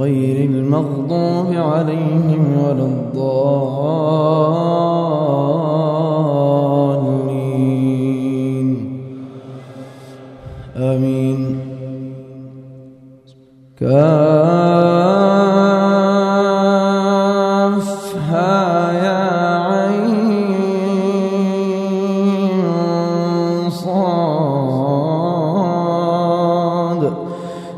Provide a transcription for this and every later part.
غير المغضوب عليهم ولا الضالين. آمين. كافها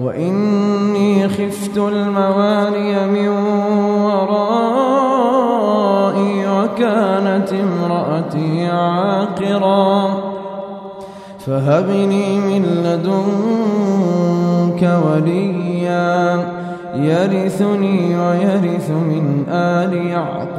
وإني خفت الموالي من ورائي وكانت امرأتي عاقرا. فهبني من لدنك وليا. يرثني ويرث من آل يعقوب.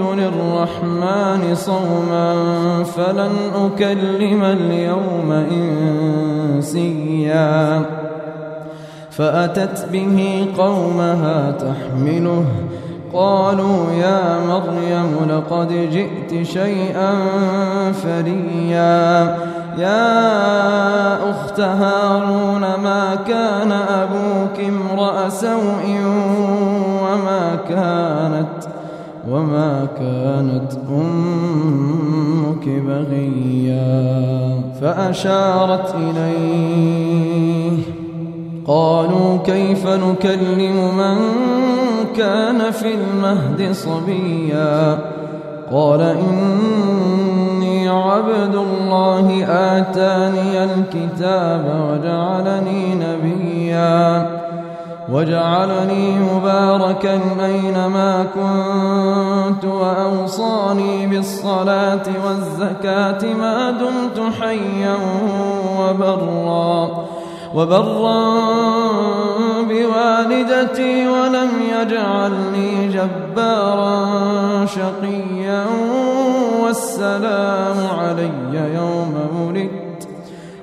للرحمن صوما فلن أكلم اليوم إنسيا فأتت به قومها تحمله قالوا يا مريم لقد جئت شيئا فريا يا أخت هارون ما كان أبوك امرأ سوء وما كانت وما كانت أمك بغيا فأشارت إليه. قالوا كيف نكلم من كان في المهد صبيا؟ قال إني عبد الله آتاني الكتاب وجعلني نبيا. وجعلني مباركا أينما كنت وأوصاني بالصلاة والزكاة ما دمت حيا وبرا وبرا بوالدتي ولم يجعلني جبارا شقيا والسلام علي يوم ولدت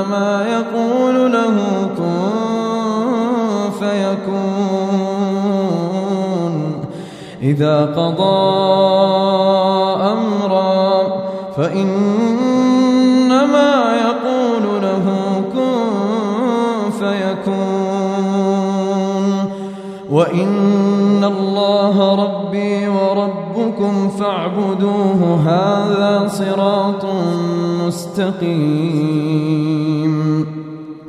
فإنما يقول له كن فيكون. إذا قضى أمرا فإنما يقول له كن فيكون. وإن الله ربي وربكم فاعبدوه هذا صراط مستقيم.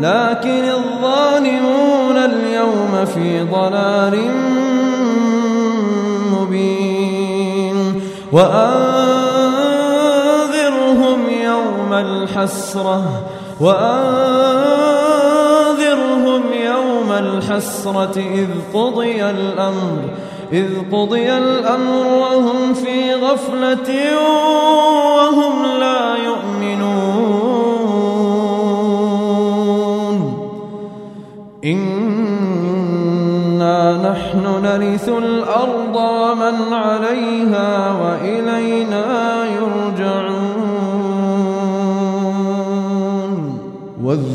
لكن الظالمون اليوم في ضلال مبين. وأنذرهم يوم الحسرة. وأنذرهم يوم الحسرة. إذ قضي الأمر. إذ قضي الأمر وهم في غفلة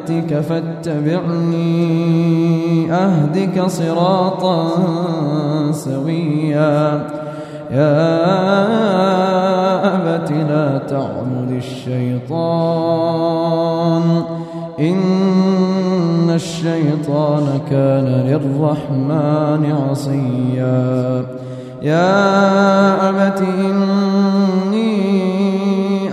يأتك فاتبعني أهدك صراطا سويا. يا أبت لا تعبد الشيطان إن الشيطان كان للرحمن عصيا. يا أبت إني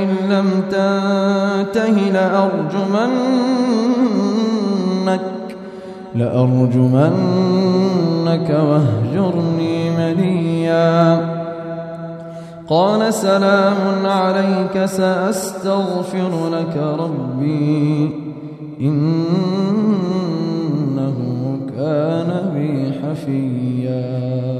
لئن لم تنته لأرجمنك لأرجمنك واهجرني مليا. قال سلام عليك سأستغفر لك ربي إنه كان بي حفيا.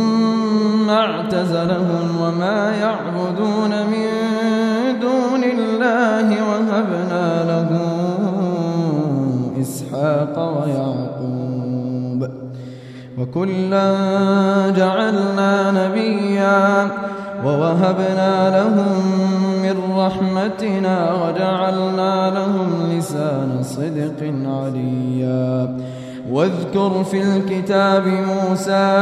اعتزلهم وما يعبدون من دون الله وهبنا له إسحاق ويعقوب وكلا جعلنا نبيا ووهبنا لهم من رحمتنا وجعلنا لهم لسان صدق عليا واذكر في الكتاب موسى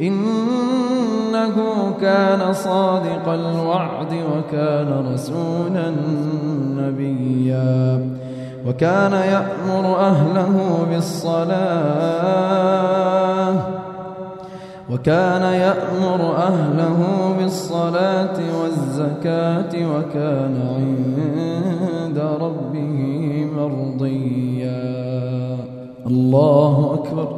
إنه كان صادق الوعد وكان رسولا نبيا وكان يأمر أهله بالصلاة وكان يأمر أهله بالصلاة والزكاة وكان عند ربه مرضيا. الله أكبر.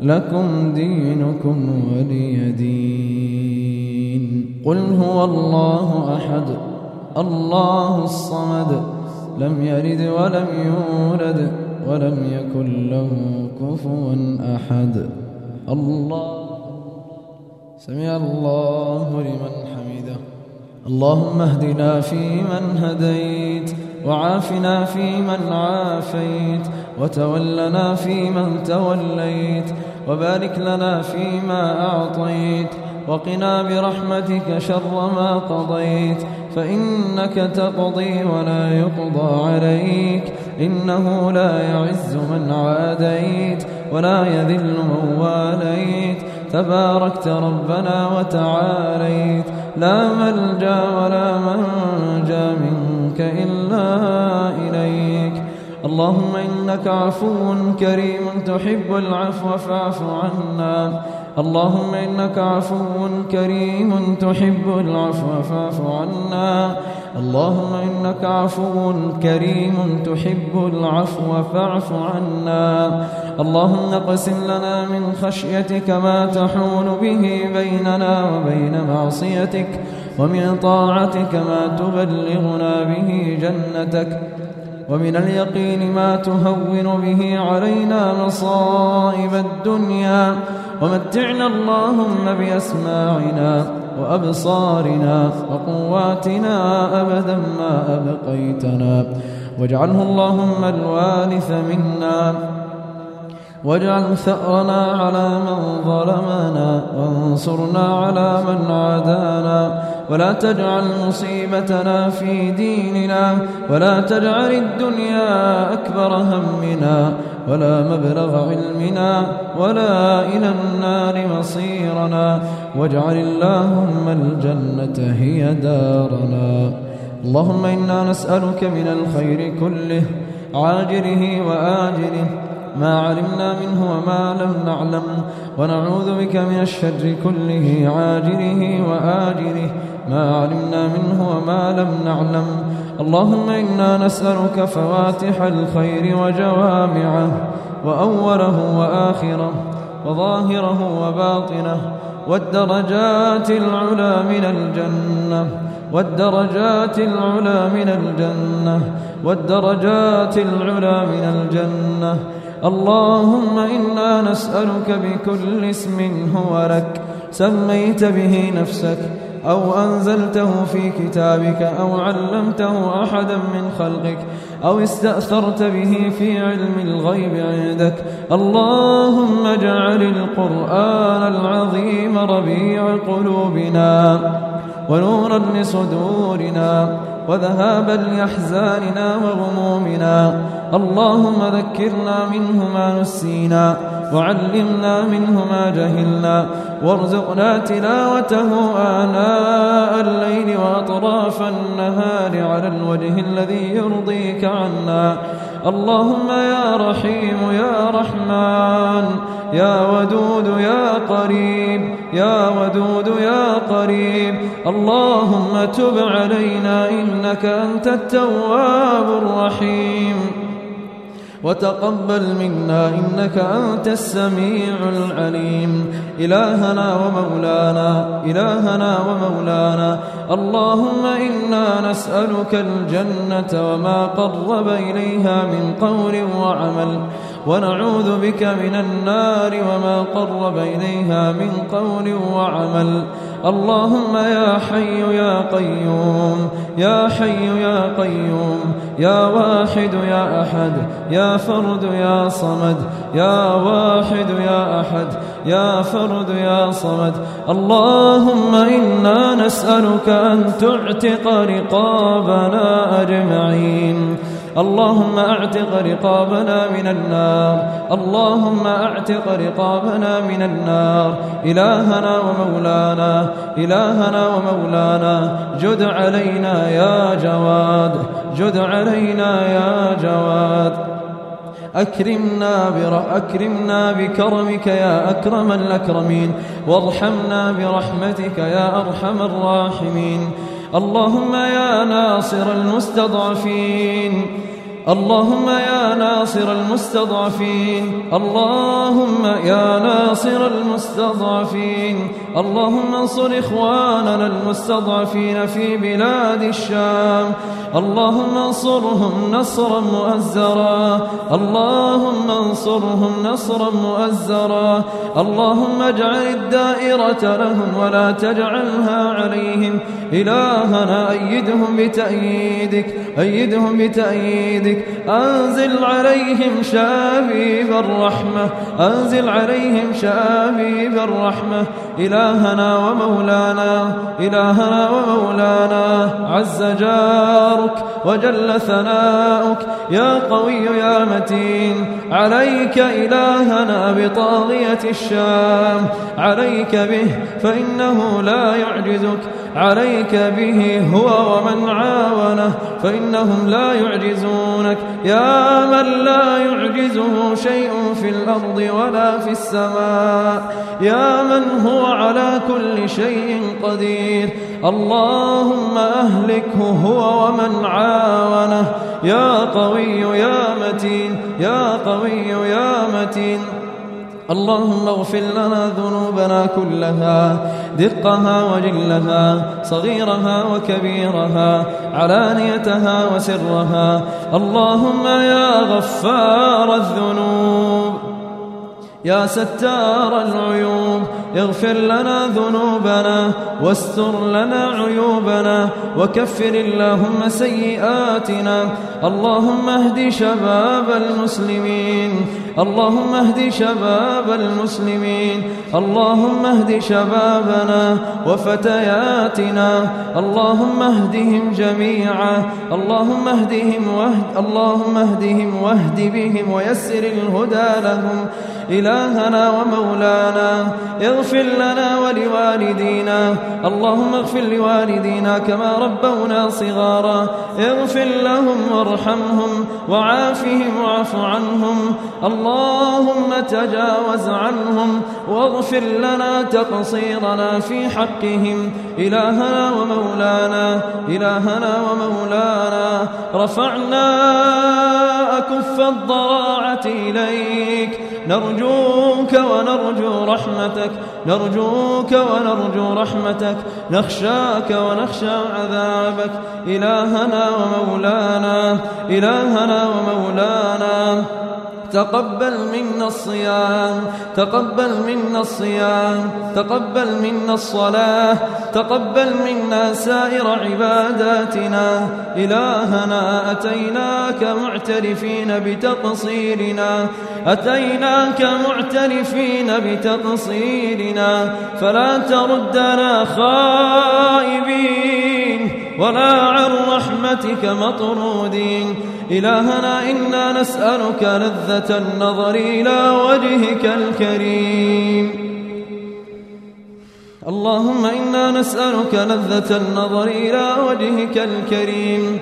لكم دينكم ولي دين. قل هو الله أحد الله الصمد لم يلد ولم يولد ولم يكن له كفوا أحد. الله سمع الله لمن حمده. اللهم اهدنا فيمن هديت وعافنا فيمن عافيت وتولنا فيمن توليت وبارك لنا فيما أعطيت وقنا برحمتك شر ما قضيت فإنك تقضي ولا يقضى عليك إنه لا يعز من عاديت ولا يذل من واليت تباركت ربنا وتعاليت لا ملجأ ولا منجأ منك إلا إليك اللهم إنك عفو كريم تحب العفو فاعف عنا. اللهم إنك عفو كريم تحب العفو فاعف عنا. اللهم إنك عفو كريم تحب العفو فاعف عنا. اللهم اقسم لنا من خشيتك ما تحول به بيننا وبين معصيتك ومن طاعتك ما تبلغنا به جنتك. ومن اليقين ما تهون به علينا مصائب الدنيا. ومتعنا اللهم بأسماعنا وأبصارنا وقواتنا أبدا ما أبقيتنا. واجعله اللهم الوارث منا. واجعل ثأرنا على من ظلمنا. وانصرنا على من عادانا. ولا تجعل مصيبتنا في ديننا ولا تجعل الدنيا أكبر همنا ولا مبلغ علمنا ولا إلى النار مصيرنا واجعل اللهم الجنة هي دارنا. اللهم إنا نسألك من الخير كله عاجله وآجله ما علمنا منه وما لم نعلم ونعوذ بك من الشر كله عاجله وآجله. ما علمنا منه وما لم نعلم. اللهم إنا نسألك فواتح الخير وجوامعه وأوله وآخره وظاهره وباطنه والدرجات العلى من الجنة والدرجات العلى من الجنة والدرجات العلى من الجنة. اللهم إنا نسألك بكل اسم هو لك سميت به نفسك أو أنزلته في كتابك أو علمته أحدا من خلقك أو استأثرت به في علم الغيب عندك. اللهم اجعل القرآن العظيم ربيع قلوبنا ونورا لصدورنا وذهابا لأحزاننا وغمومنا. اللهم ذكرنا منه ما نسينا. وعلمنا منه ما جهلنا وارزقنا تلاوته آناء الليل وأطراف النهار على الوجه الذي يرضيك عنا. اللهم يا رحيم يا رحمن يا ودود يا قريب يا ودود يا قريب. اللهم تب علينا إنك أنت التواب الرحيم. وتقبل منا إنك أنت السميع العليم. إلهنا ومولانا إلهنا ومولانا. اللهم إنا نسألك الجنة وما قرب إليها من قول وعمل. ونعوذ بك من النار وما قرب إليها من قول وعمل. اللهم يا حي يا قيوم يا حي يا قيوم يا واحد يا أحد يا فرد يا صمد يا واحد يا أحد يا فرد يا صمد. اللهم إنا نسألك أن تعتق رقابنا أجمعين. اللهم اعتق رقابنا من النار. اللهم اعتق رقابنا من النار. إلهنا ومولانا إلهنا ومولانا جد علينا يا جواد جد علينا يا جواد. أكرمنا, بر... أكرمنا بكرمك يا أكرم الأكرمين. وارحمنا برحمتك يا أرحم الراحمين. اللهم يا ناصر المستضعفين اللهم يا ناصر المستضعفين اللهم يا ناصر المستضعفين اللهم انصر إخواننا المستضعفين في بلاد الشام اللهم انصرهم نصرا مؤزرا اللهم انصرهم نصرا مؤزرا اللهم اجعل الدائرة لهم ولا تجعلها عليهم إلهنا أيدهم بتأييدك أيدهم بتأييدك. أنزل عليهم شابيب الرحمة أنزل عليهم شابيب الرحمة. إلهنا ومولانا إلهنا ومولانا عز جارك وجل ثناؤك. يا قوي يا متين عليك إلهنا بطاغية الشام. عليك به فإنه لا يعجزك. عليك به هو ومن عاونه فإنهم لا يعجزونك. يا من لا يعجزه شيء في الأرض ولا في السماء. يا من هو على كل شيء قدير. اللهم أهلكه هو ومن عاونه. يا قوي يا متين يا قوي يا متين. اللهم اغفر لنا ذنوبنا كلها دقها وجلها صغيرها وكبيرها علانيتها وسرها. اللهم يا غفار الذنوب يا ستار العيوب اغفر لنا ذنوبنا واستر لنا عيوبنا وكفر اللهم سيئاتنا. اللهم اهد شباب المسلمين اللهم اهد شباب المسلمين اللهم اهد شبابنا وفتياتنا اللهم اهدهم جميعا اللهم اهدهم واهد اللهم اهدهم واهد بهم ويسر الهدى لهم. إلهنا ومولانا اغفر لنا ولوالدينا اللهم اغفر لوالدينا كما ربونا صغارا. اغفر لهم وارحمهم وعافهم واعف عنهم. تجاوز عنهم واغفر لنا تقصيرنا في حقهم. إلهنا ومولانا إلهنا ومولانا رفعنا أكف الضراعة إليك. نرجوك ونرجو رحمتك نرجوك ونرجو رحمتك نخشاك ونخشى عذابك. إلهنا ومولانا إلهنا ومولانا. تقبل منا الصيام تقبل منا الصيام تقبل منا الصلاة تقبل منا سائر عباداتنا. إلهنا أتيناك معترفين بتقصيرنا. أتيناك معترفين بتقصيرنا. فلا تردنا خائبين. ولا عن رحمتك مطرودين إلهنا إنا نسألك لذة النظر إلى وجهك الكريم اللهم إنا نسألك لذة النظر إلى وجهك الكريم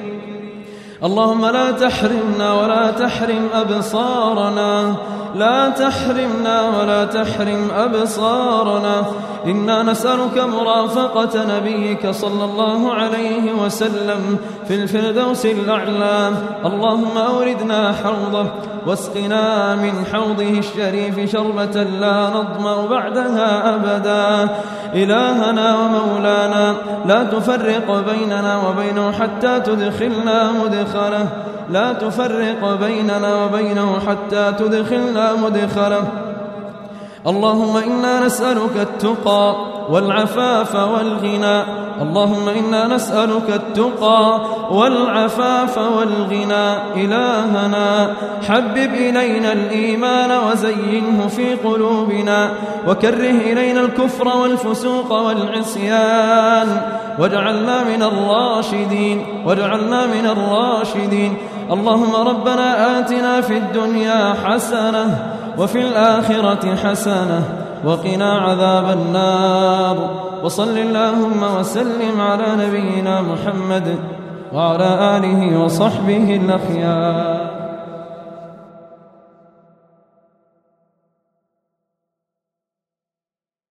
اللهم لا تحرمنا ولا تحرم أبصارنا لا تحرمنا ولا تحرم أبصارنا. إنا نسألك مرافقة نبيك صلى الله عليه وسلم في الفردوس الأعلى. اللهم أوردنا حوضه واسقنا من حوضه الشريف شربة لا نظمأ بعدها أبدا. إلهنا ومولانا لا تفرق بيننا وبينه حتى تدخلنا مدخله. لا تفرق بيننا وبينه حتى تدخلنا مدخله اللهم إنا نسألك التقى والعفاف والغنى. اللهم إنا نسألك التقى والعفاف والغنى. إلهنا حبب إلينا الإيمان وزينه في قلوبنا. وكره إلينا الكفر والفسوق والعصيان. واجعلنا من الراشدين واجعلنا من الراشدين. اللهم ربنا آتنا في الدنيا حسنة وفي الآخرة حسنة وقنا عذاب النار وصل اللهم وسلم على نبينا محمد وعلى آله وصحبه الأخيار